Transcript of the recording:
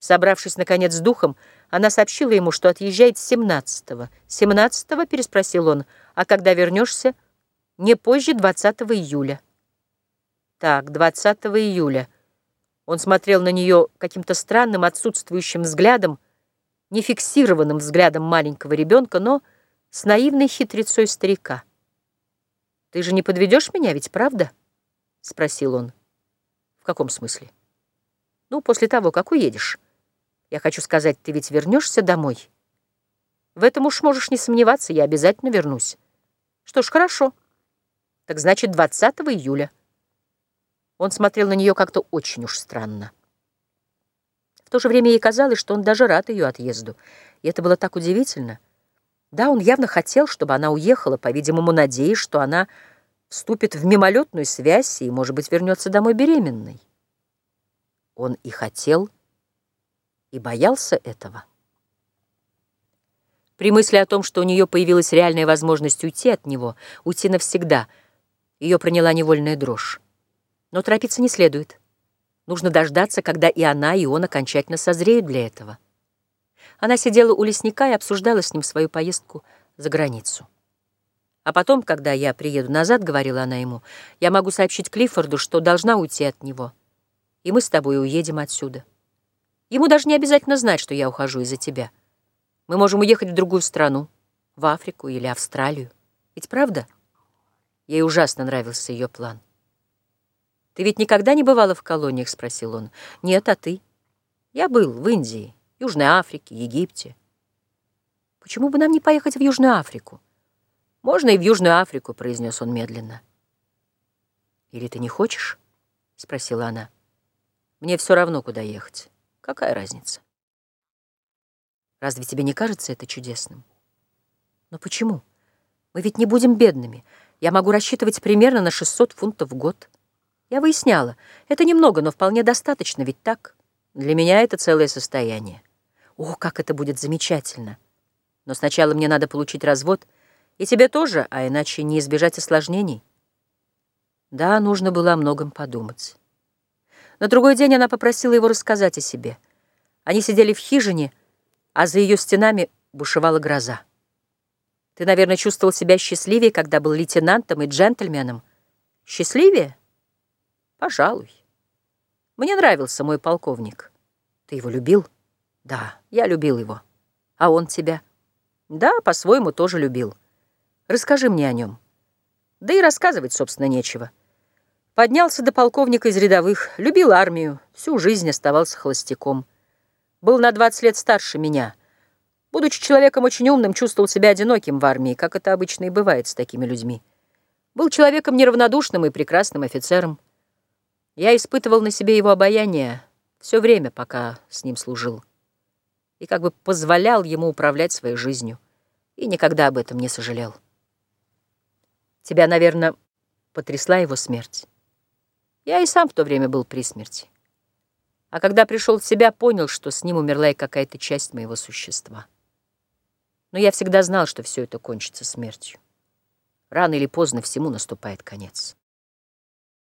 Собравшись, наконец, с духом, она сообщила ему, что отъезжает 17-го. «17-го?» — переспросил он. «А когда вернешься?» «Не позже 20 июля». «Так, 20 июля». Он смотрел на нее каким-то странным отсутствующим взглядом, не фиксированным взглядом маленького ребенка, но с наивной хитрецой старика. «Ты же не подведешь меня ведь, правда?» — спросил он. «В каком смысле?» «Ну, после того, как уедешь». Я хочу сказать, ты ведь вернешься домой? В этом уж можешь не сомневаться, я обязательно вернусь. Что ж, хорошо. Так значит, 20 июля. Он смотрел на нее как-то очень уж странно. В то же время ей казалось, что он даже рад ее отъезду. И это было так удивительно. Да, он явно хотел, чтобы она уехала, по-видимому, надеясь, что она вступит в мимолетную связь и, может быть, вернется домой беременной. Он и хотел, и боялся этого. При мысли о том, что у нее появилась реальная возможность уйти от него, уйти навсегда, ее проняла невольная дрожь. Но торопиться не следует. Нужно дождаться, когда и она, и он окончательно созреют для этого. Она сидела у лесника и обсуждала с ним свою поездку за границу. А потом, когда я приеду назад, говорила она ему, я могу сообщить Клиффорду, что должна уйти от него, и мы с тобой уедем отсюда. Ему даже не обязательно знать, что я ухожу из-за тебя. Мы можем уехать в другую страну, в Африку или Австралию. Ведь правда? Ей ужасно нравился ее план. «Ты ведь никогда не бывала в колониях?» — спросил он. «Нет, а ты?» «Я был в Индии, Южной Африке, Египте». «Почему бы нам не поехать в Южную Африку?» «Можно и в Южную Африку», — произнес он медленно. «Или ты не хочешь?» — спросила она. «Мне все равно, куда ехать». Какая разница? Разве тебе не кажется это чудесным? Но почему? Мы ведь не будем бедными. Я могу рассчитывать примерно на 600 фунтов в год. Я выясняла. Это немного, но вполне достаточно, ведь так? Для меня это целое состояние. О, как это будет замечательно! Но сначала мне надо получить развод, и тебе тоже, а иначе не избежать осложнений. Да, нужно было о многом подумать. На другой день она попросила его рассказать о себе. Они сидели в хижине, а за ее стенами бушевала гроза. Ты, наверное, чувствовал себя счастливее, когда был лейтенантом и джентльменом. Счастливее? Пожалуй. Мне нравился мой полковник. Ты его любил? Да, я любил его. А он тебя? Да, по-своему тоже любил. Расскажи мне о нем. Да и рассказывать, собственно, нечего. Поднялся до полковника из рядовых, любил армию, всю жизнь оставался холостяком. Был на 20 лет старше меня. Будучи человеком очень умным, чувствовал себя одиноким в армии, как это обычно и бывает с такими людьми. Был человеком неравнодушным и прекрасным офицером. Я испытывал на себе его обаяние все время, пока с ним служил. И как бы позволял ему управлять своей жизнью. И никогда об этом не сожалел. Тебя, наверное, потрясла его смерть. Я и сам в то время был при смерти. А когда пришел в себя, понял, что с ним умерла и какая-то часть моего существа. Но я всегда знал, что все это кончится смертью. Рано или поздно всему наступает конец.